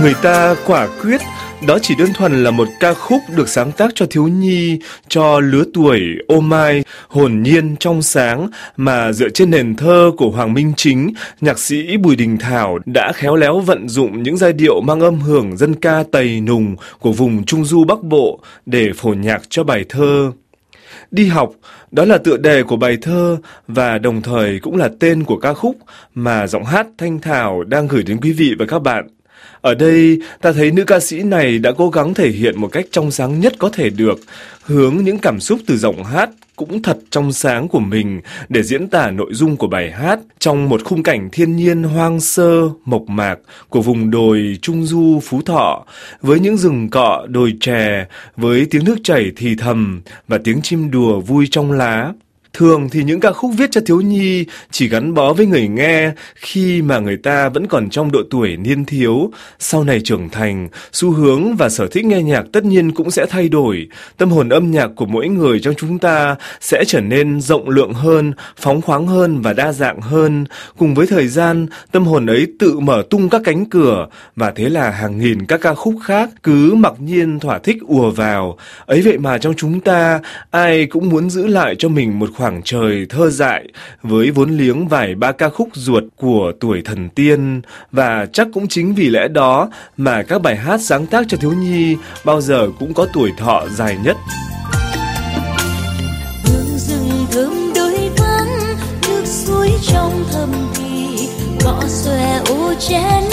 người ta quả quyết đó chỉ đơn thuần là một ca khúc được sáng tác cho thiếu nhi, cho lứa tuổi ô mai, hồn nhiên trong sáng mà dựa trên nền thơ của Hoàng Minh Chính, nhạc sĩ Bùi Đình Thảo đã khéo léo vận dụng những giai điệu mang âm hưởng dân ca tày nùng của vùng Trung Du Bắc Bộ để phổ nhạc cho bài thơ. Đi học, đó là tựa đề của bài thơ và đồng thời cũng là tên của ca khúc mà giọng hát Thanh Thảo đang gửi đến quý vị và các bạn. Ở đây, ta thấy nữ ca sĩ này đã cố gắng thể hiện một cách trong sáng nhất có thể được, hướng những cảm xúc từ giọng hát cũng thật trong sáng của mình để diễn tả nội dung của bài hát trong một khung cảnh thiên nhiên hoang sơ, mộc mạc của vùng đồi Trung Du Phú Thọ, với những rừng cọ đồi chè, với tiếng nước chảy thì thầm và tiếng chim đùa vui trong lá. Thường thì những ca khúc viết cho thiếu nhi chỉ gắn bó với người nghe khi mà người ta vẫn còn trong độ tuổi niên thiếu, sau này trưởng thành, xu hướng và sở thích nghe nhạc tất nhiên cũng sẽ thay đổi. Tâm hồn âm nhạc của mỗi người trong chúng ta sẽ trở nên rộng lượng hơn, phóng khoáng hơn và đa dạng hơn. Cùng với thời gian, tâm hồn ấy tự mở tung các cánh cửa và thế là hàng nghìn các ca khúc khác cứ mặc nhiên thỏa thích ùa vào. Ấy vậy mà trong chúng ta, ai cũng muốn giữ lại cho mình một khoảng trời thơ dại với vốn liếng vài ba ca khúc ruột của tuổi thần tiên và chắc cũng chính vì lẽ đó mà các bài hát sáng tác cho thiếu nhi bao giờ cũng có tuổi thọ dài nhất. Hương rừng thơm đôi vắng, nước suối trong thầm thì cỏ xòe ô che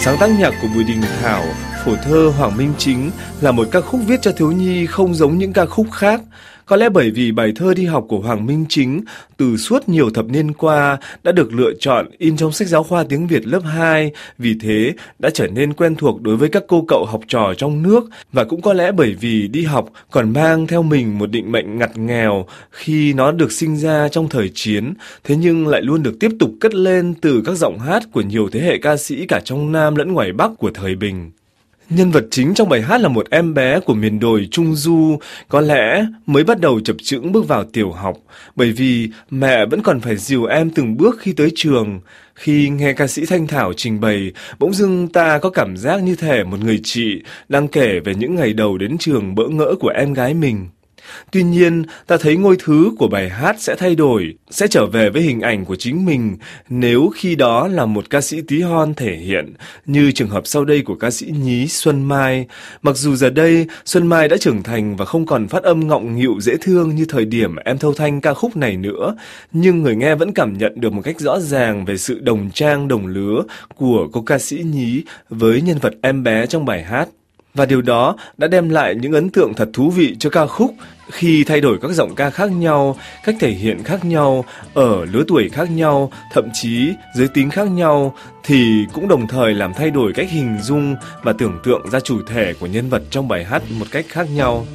Sáng tác nhạc của Bùi Đình Thảo, phổ thơ Hoàng Minh Chính là một ca khúc viết cho thiếu nhi không giống những ca khúc khác. Có lẽ bởi vì bài thơ đi học của Hoàng Minh Chính từ suốt nhiều thập niên qua đã được lựa chọn in trong sách giáo khoa tiếng Việt lớp 2, vì thế đã trở nên quen thuộc đối với các cô cậu học trò trong nước và cũng có lẽ bởi vì đi học còn mang theo mình một định mệnh ngặt nghèo khi nó được sinh ra trong thời chiến, thế nhưng lại luôn được tiếp tục cất lên từ các giọng hát của nhiều thế hệ ca sĩ cả trong Nam lẫn ngoài Bắc của thời Bình. Nhân vật chính trong bài hát là một em bé của miền đồi Trung Du, có lẽ mới bắt đầu chập chững bước vào tiểu học, bởi vì mẹ vẫn còn phải dìu em từng bước khi tới trường. Khi nghe ca sĩ Thanh Thảo trình bày, bỗng dưng ta có cảm giác như thể một người chị đang kể về những ngày đầu đến trường bỡ ngỡ của em gái mình. Tuy nhiên, ta thấy ngôi thứ của bài hát sẽ thay đổi, sẽ trở về với hình ảnh của chính mình nếu khi đó là một ca sĩ tí hon thể hiện, như trường hợp sau đây của ca sĩ nhí Xuân Mai. Mặc dù giờ đây, Xuân Mai đã trưởng thành và không còn phát âm ngọng nghịu dễ thương như thời điểm em thâu thanh ca khúc này nữa, nhưng người nghe vẫn cảm nhận được một cách rõ ràng về sự đồng trang đồng lứa của cô ca sĩ nhí với nhân vật em bé trong bài hát. Và điều đó đã đem lại những ấn tượng thật thú vị cho ca khúc khi thay đổi các giọng ca khác nhau, cách thể hiện khác nhau, ở lứa tuổi khác nhau, thậm chí giới tính khác nhau thì cũng đồng thời làm thay đổi cách hình dung và tưởng tượng ra chủ thể của nhân vật trong bài hát một cách khác nhau.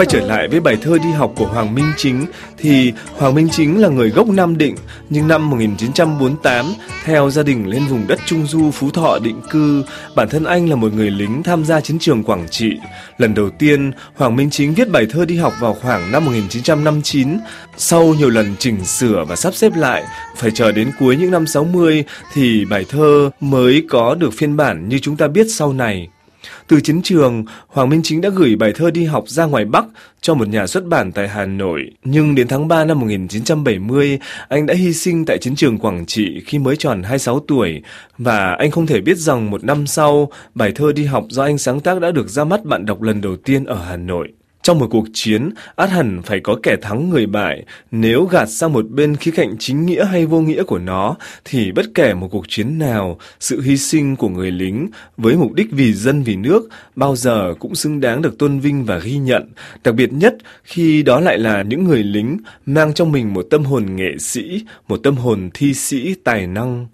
Quay trở lại với bài thơ đi học của Hoàng Minh Chính thì Hoàng Minh Chính là người gốc Nam Định nhưng năm 1948 theo gia đình lên vùng đất Trung Du Phú Thọ định cư. Bản thân anh là một người lính tham gia chiến trường Quảng Trị. Lần đầu tiên Hoàng Minh Chính viết bài thơ đi học vào khoảng năm 1959. Sau nhiều lần chỉnh sửa và sắp xếp lại, phải chờ đến cuối những năm 60 thì bài thơ mới có được phiên bản như chúng ta biết sau này. Từ chiến trường, Hoàng Minh Chính đã gửi bài thơ đi học ra ngoài Bắc cho một nhà xuất bản tại Hà Nội. Nhưng đến tháng 3 năm 1970, anh đã hy sinh tại chiến trường Quảng Trị khi mới tròn 26 tuổi. Và anh không thể biết rằng một năm sau, bài thơ đi học do anh sáng tác đã được ra mắt bạn đọc lần đầu tiên ở Hà Nội. Trong một cuộc chiến, át hẳn phải có kẻ thắng người bại. Nếu gạt sang một bên khía cạnh chính nghĩa hay vô nghĩa của nó, thì bất kể một cuộc chiến nào, sự hy sinh của người lính với mục đích vì dân vì nước bao giờ cũng xứng đáng được tôn vinh và ghi nhận. Đặc biệt nhất khi đó lại là những người lính mang trong mình một tâm hồn nghệ sĩ, một tâm hồn thi sĩ tài năng.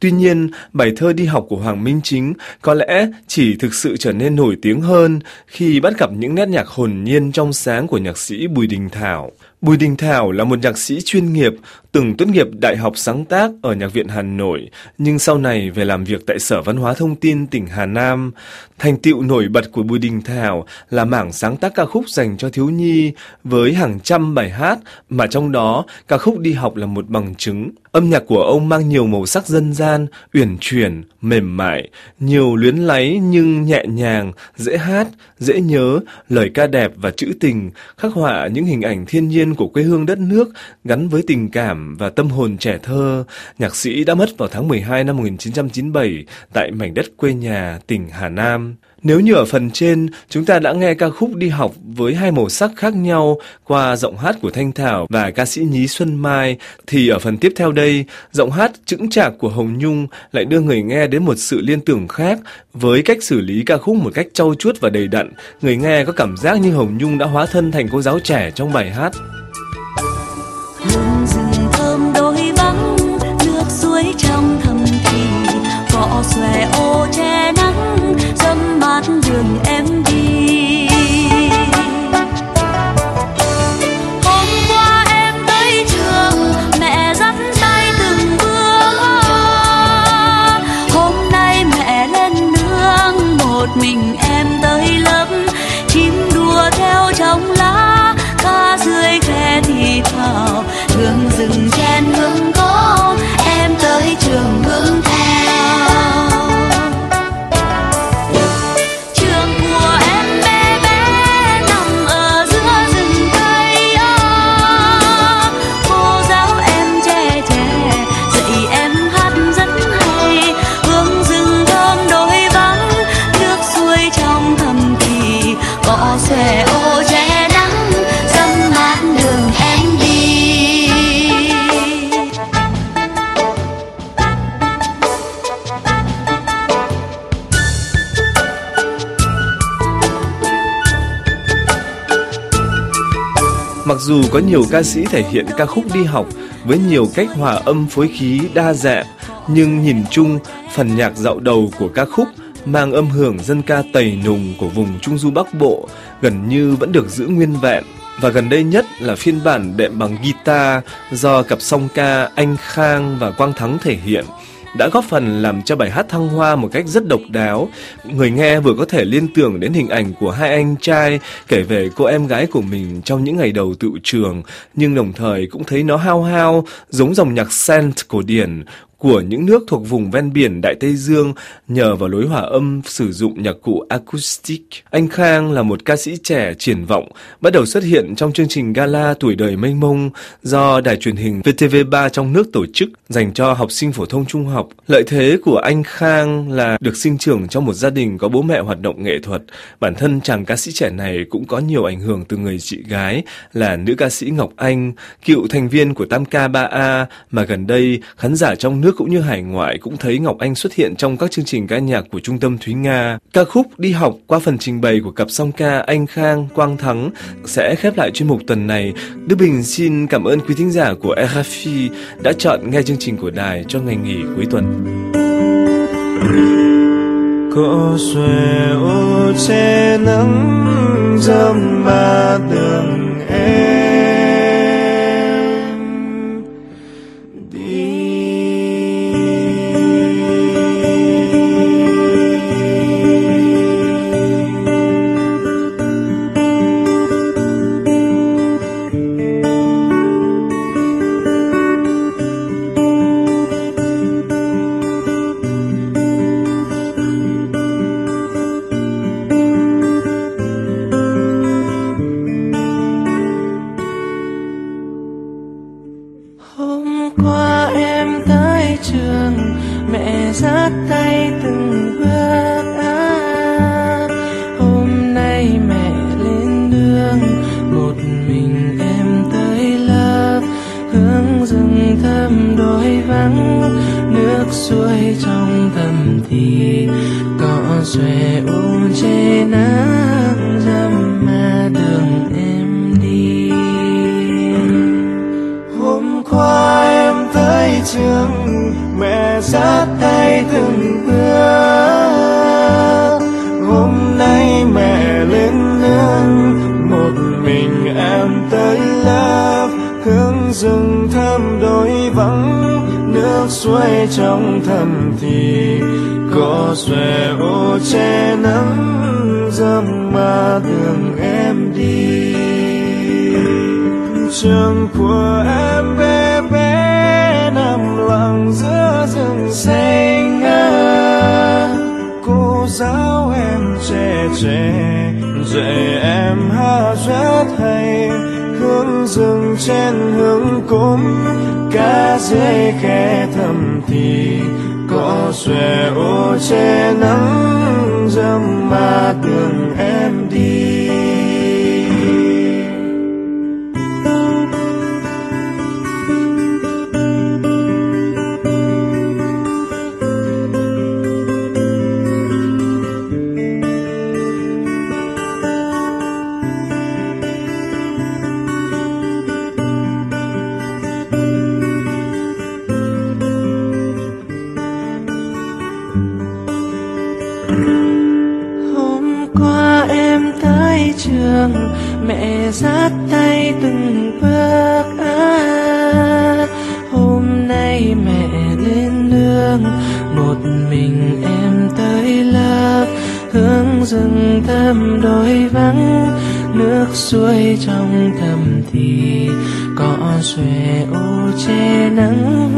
Tuy nhiên, bài thơ đi học của Hoàng Minh Chính có lẽ chỉ thực sự trở nên nổi tiếng hơn khi bắt gặp những nét nhạc hồn nhiên trong sáng của nhạc sĩ Bùi Đình Thảo. Bùi Đình Thảo là một nhạc sĩ chuyên nghiệp, từng tốt nghiệp Đại học sáng tác ở Nhạc viện Hà Nội, nhưng sau này về làm việc tại Sở Văn hóa Thông tin tỉnh Hà Nam. Thành tựu nổi bật của Bùi Đình Thảo là mảng sáng tác ca khúc dành cho thiếu nhi với hàng trăm bài hát mà trong đó ca khúc đi học là một bằng chứng. Âm nhạc của ông mang nhiều màu sắc dân gian, uyển chuyển, mềm mại, nhiều luyến láy nhưng nhẹ nhàng, dễ hát, dễ nhớ, lời ca đẹp và trữ tình, khắc họa những hình ảnh thiên nhiên của quê hương đất nước gắn với tình cảm và tâm hồn trẻ thơ. Nhạc sĩ đã mất vào tháng 12 năm 1997 tại mảnh đất quê nhà tỉnh Hà Nam. Nếu như ở phần trên, chúng ta đã nghe ca khúc đi học với hai màu sắc khác nhau qua giọng hát của Thanh Thảo và ca sĩ nhí Xuân Mai, thì ở phần tiếp theo đây, giọng hát chững chạc của Hồng Nhung lại đưa người nghe đến một sự liên tưởng khác với cách xử lý ca khúc một cách trau chuốt và đầy đặn. Người nghe có cảm giác như Hồng Nhung đã hóa thân thành cô giáo trẻ trong bài hát. Hương rừng thơm đôi vắng, nước suối trong thầm thì, cỏ xòe ô che nắng mát đường em Mặc dù có nhiều ca sĩ thể hiện ca khúc đi học với nhiều cách hòa âm phối khí đa dạng, nhưng nhìn chung, phần nhạc dạo đầu của ca khúc mang âm hưởng dân ca tẩy nùng của vùng Trung Du Bắc Bộ gần như vẫn được giữ nguyên vẹn. Và gần đây nhất là phiên bản đệm bằng guitar do cặp song ca Anh Khang và Quang Thắng thể hiện đã góp phần làm cho bài hát thăng hoa một cách rất độc đáo. Người nghe vừa có thể liên tưởng đến hình ảnh của hai anh trai kể về cô em gái của mình trong những ngày đầu tựu trường, nhưng đồng thời cũng thấy nó hao hao giống dòng nhạc Saint cổ điển của những nước thuộc vùng ven biển Đại Tây Dương nhờ vào lối hòa âm sử dụng nhạc cụ acoustic. Anh Khang là một ca sĩ trẻ triển vọng, bắt đầu xuất hiện trong chương trình gala tuổi đời mênh mông do đài truyền hình VTV3 trong nước tổ chức dành cho học sinh phổ thông trung học. Lợi thế của anh Khang là được sinh trưởng trong một gia đình có bố mẹ hoạt động nghệ thuật. Bản thân chàng ca sĩ trẻ này cũng có nhiều ảnh hưởng từ người chị gái là nữ ca sĩ Ngọc Anh, cựu thành viên của Tam Ca 3A mà gần đây khán giả trong nước cũng như hải ngoại cũng thấy Ngọc Anh xuất hiện trong các chương trình ca nhạc của Trung tâm Thúy Nga. Ca khúc Đi học qua phần trình bày của cặp song ca Anh Khang, Quang Thắng sẽ khép lại chuyên mục tuần này. Đức Bình xin cảm ơn quý thính giả của RFI đã chọn nghe chương chương trình của đài cho ngày nghỉ cuối tuần. có xuề ô che nắng dâm ba đường em xòe u che nắng dầm mà đường em đi. Hôm qua em tới trường, Mẹ sát tay từng bước. Hôm nay mẹ lên nương, Một mình em tới lớp Hướng rừng thơm đôi vắng. Nước suối trong thầm thì Có xòe ô che nắng Dâm mà đường em đi trường của em bé bé nằm lặng giữa rừng xanh à. cô giáo em trẻ trẻ, dạy em hát rất hay hướng rừng trên hướng cốm cá dưới khe thầm thì có xòe ô che nắng dâm ma đường Mẹ dắt tay từng bước à, Hôm nay mẹ lên đường Một mình em tới lớp. Hướng rừng thơm đôi vắng Nước suối trong thầm thì Cỏ xòe ô che nắng.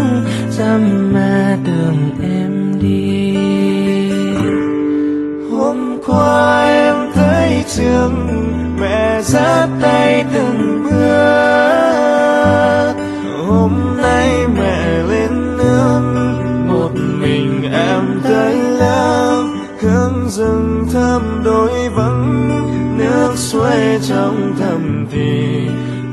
Dăm ma đường em đi. Hôm qua em thấy trường Mẹ tay từng bước. Hôm nay mẹ lên nương Một mình em tới lớp. Hương rừng thơm đôi vắng, Nước suối trong thầm thì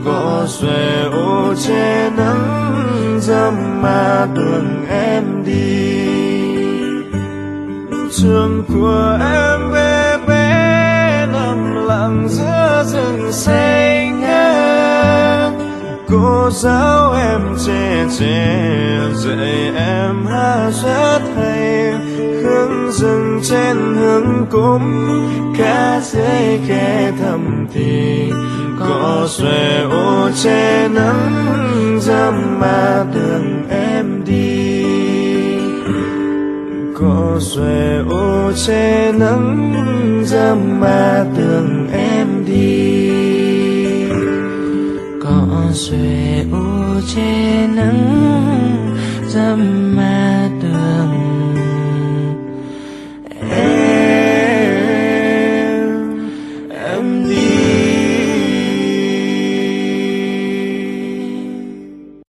Có xòe ô che nắng. Dâm mà đường em đi. Trường của em xanh ngát cô giáo em trẻ trẻ dạy em hát rất hay. Hướng rừng trên hướng cúng cá dưới khe thầm thì có xòe ô che nắng, dâm mà đường em đi. Có xòe ô che nắng, dâm mà đường em đi. 虽无解，能怎么等